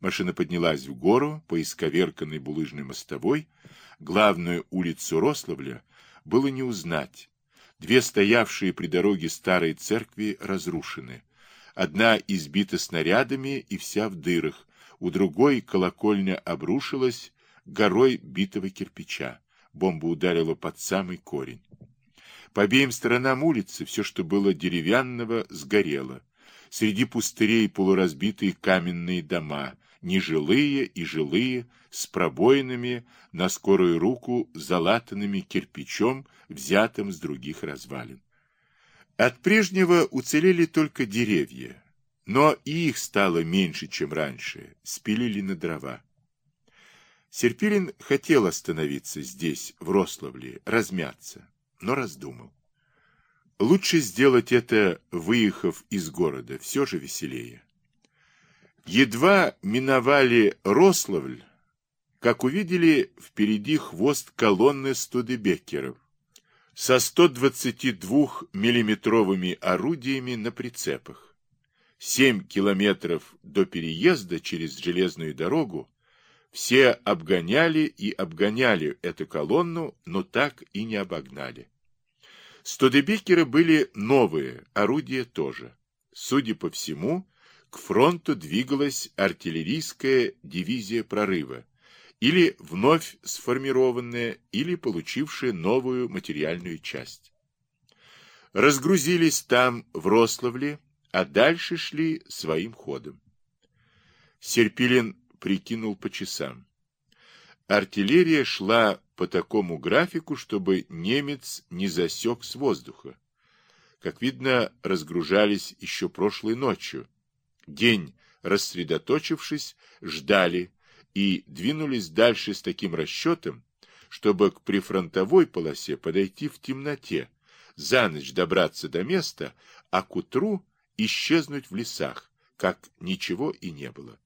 Машина поднялась в гору по исковерканной булыжной мостовой. Главную улицу Рославля было не узнать. Две стоявшие при дороге старые церкви разрушены. Одна избита снарядами и вся в дырах, у другой колокольня обрушилась горой битого кирпича. Бомба ударила под самый корень. По обеим сторонам улицы все, что было деревянного, сгорело. Среди пустырей полуразбитые каменные дома, нежилые и жилые, с пробоинами, на скорую руку, залатанными кирпичом, взятым с других развалин. От прежнего уцелели только деревья, но и их стало меньше, чем раньше, спилили на дрова. Серпилин хотел остановиться здесь, в Рославле, размяться, но раздумал. Лучше сделать это, выехав из города, все же веселее. Едва миновали Рославль, как увидели впереди хвост колонны студебекеров со 122 миллиметровыми орудиями на прицепах. Семь километров до переезда через железную дорогу все обгоняли и обгоняли эту колонну, но так и не обогнали. Студебекеры были новые, орудия тоже. Судя по всему, к фронту двигалась артиллерийская дивизия прорыва, или вновь сформированная, или получившая новую материальную часть. Разгрузились там, в Рославле, а дальше шли своим ходом. Серпилин прикинул по часам. Артиллерия шла по такому графику, чтобы немец не засек с воздуха. Как видно, разгружались еще прошлой ночью. День, рассредоточившись, ждали и двинулись дальше с таким расчетом, чтобы к прифронтовой полосе подойти в темноте, за ночь добраться до места, а к утру исчезнуть в лесах, как ничего и не было.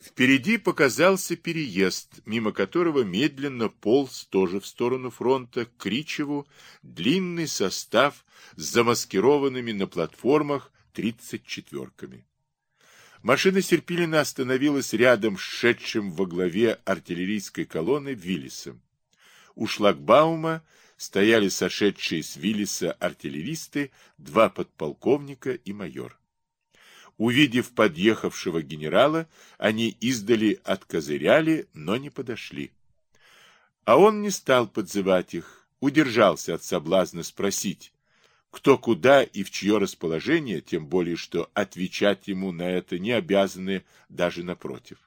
Впереди показался переезд, мимо которого медленно полз тоже в сторону фронта к Кричеву длинный состав с замаскированными на платформах тридцать четверками. Машина Серпилина остановилась рядом с шедшим во главе артиллерийской колонны Виллисом. У шлагбаума стояли сошедшие с Виллиса артиллеристы, два подполковника и майор. Увидев подъехавшего генерала, они издали откозыряли, но не подошли. А он не стал подзывать их, удержался от соблазна спросить, кто куда и в чье расположение, тем более, что отвечать ему на это не обязаны даже напротив.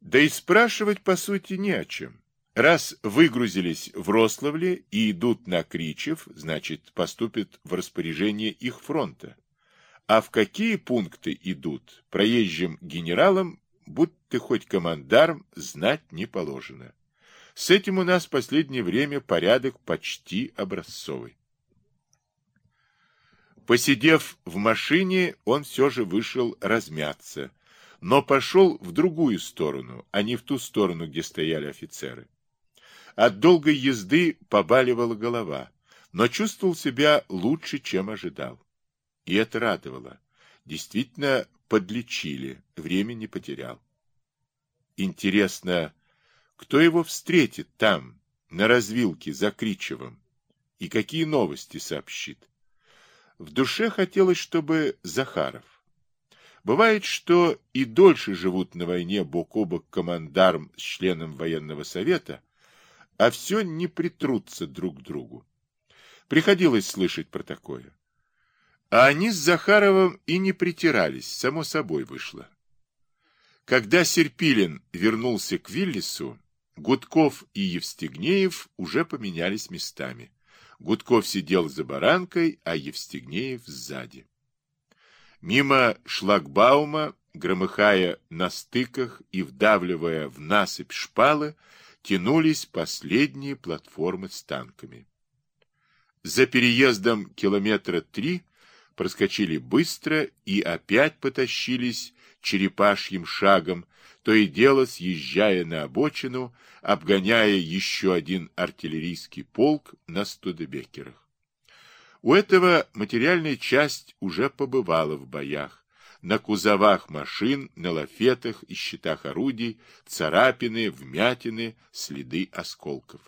Да и спрашивать, по сути, не о чем. Раз выгрузились в Рославле и идут на Кричев, значит, поступят в распоряжение их фронта. А в какие пункты идут проезжим генералам, будь ты хоть командарм, знать не положено. С этим у нас в последнее время порядок почти образцовый. Посидев в машине, он все же вышел размяться, но пошел в другую сторону, а не в ту сторону, где стояли офицеры. От долгой езды побаливала голова, но чувствовал себя лучше, чем ожидал. И это радовало. Действительно, подлечили, время не потерял. Интересно, кто его встретит там, на развилке за Кричевым, и какие новости сообщит? В душе хотелось, чтобы Захаров. Бывает, что и дольше живут на войне бок о бок командарм с членом военного совета, а все не притрутся друг к другу. Приходилось слышать про такое. А они с Захаровым и не притирались, само собой вышло. Когда Серпилин вернулся к Виллису, Гудков и Евстигнеев уже поменялись местами. Гудков сидел за баранкой, а Евстигнеев сзади. Мимо шлагбаума, громыхая на стыках и вдавливая в насыпь шпалы, тянулись последние платформы с танками. За переездом километра три проскочили быстро и опять потащились черепашьим шагом, то и дело съезжая на обочину, обгоняя еще один артиллерийский полк на Студебекерах. У этого материальная часть уже побывала в боях, на кузовах машин, на лафетах и щитах орудий, царапины, вмятины, следы осколков.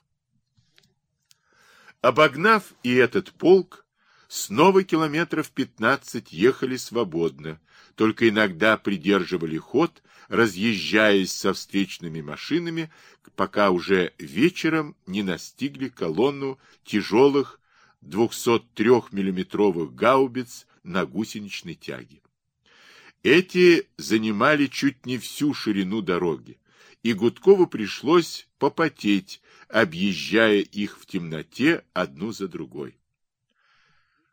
Обогнав и этот полк, снова километров пятнадцать ехали свободно, только иногда придерживали ход, разъезжаясь со встречными машинами, пока уже вечером не настигли колонну тяжелых 203-миллиметровых гаубиц на гусеничной тяге. Эти занимали чуть не всю ширину дороги, и Гудкову пришлось попотеть, объезжая их в темноте одну за другой.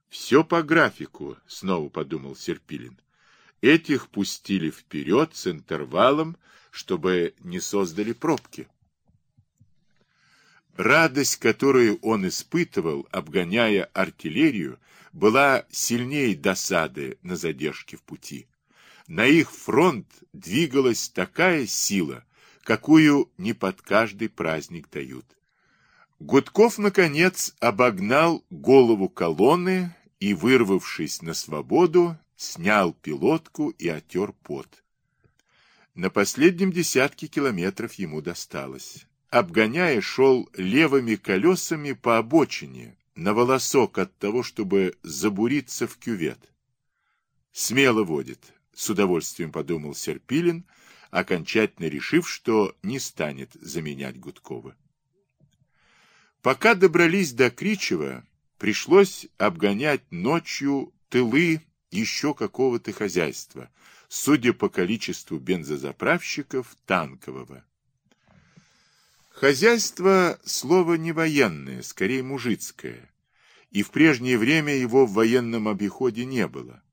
«Все по графику», — снова подумал Серпилин. «Этих пустили вперед с интервалом, чтобы не создали пробки». Радость, которую он испытывал, обгоняя артиллерию, была сильнее досады на задержке в пути. На их фронт двигалась такая сила, какую не под каждый праздник дают. Гудков, наконец, обогнал голову колонны и, вырвавшись на свободу, снял пилотку и отер пот. На последнем десятке километров ему досталось обгоняя, шел левыми колесами по обочине, на волосок от того, чтобы забуриться в кювет. Смело водит, с удовольствием подумал Серпилин, окончательно решив, что не станет заменять Гудкова. Пока добрались до Кричева, пришлось обгонять ночью тылы еще какого-то хозяйства, судя по количеству бензозаправщиков танкового. Хозяйство – слово не военное, скорее мужицкое, и в прежнее время его в военном обиходе не было,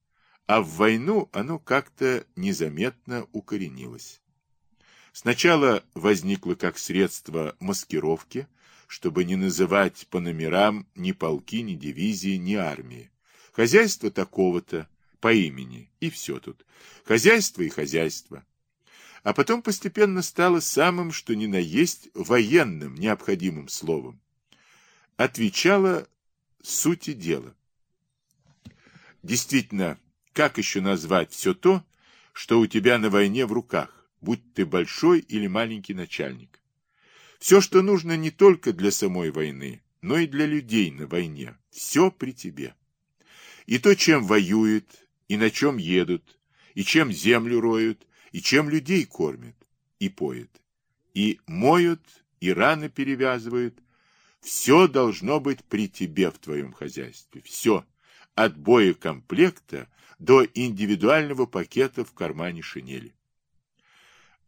а в войну оно как-то незаметно укоренилось. Сначала возникло как средство маскировки, чтобы не называть по номерам ни полки, ни дивизии, ни армии. Хозяйство такого-то, по имени, и все тут. Хозяйство и хозяйство а потом постепенно стало самым, что ни на есть, военным необходимым словом. Отвечало сути дела. Действительно, как еще назвать все то, что у тебя на войне в руках, будь ты большой или маленький начальник? Все, что нужно не только для самой войны, но и для людей на войне, все при тебе. И то, чем воюют, и на чем едут, и чем землю роют, и чем людей кормят и поют, и моют, и раны перевязывают. Все должно быть при тебе в твоем хозяйстве. Все. От боекомплекта до индивидуального пакета в кармане шинели.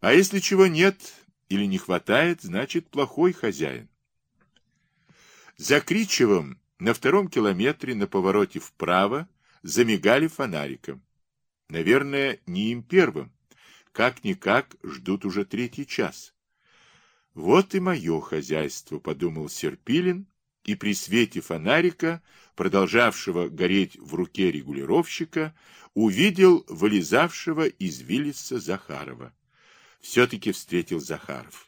А если чего нет или не хватает, значит плохой хозяин. За Кричевым на втором километре на повороте вправо замигали фонариком. Наверное, не им первым. Как-никак ждут уже третий час. Вот и мое хозяйство, подумал Серпилин, и при свете фонарика, продолжавшего гореть в руке регулировщика, увидел вылезавшего из Виллиса Захарова. Все-таки встретил Захаров.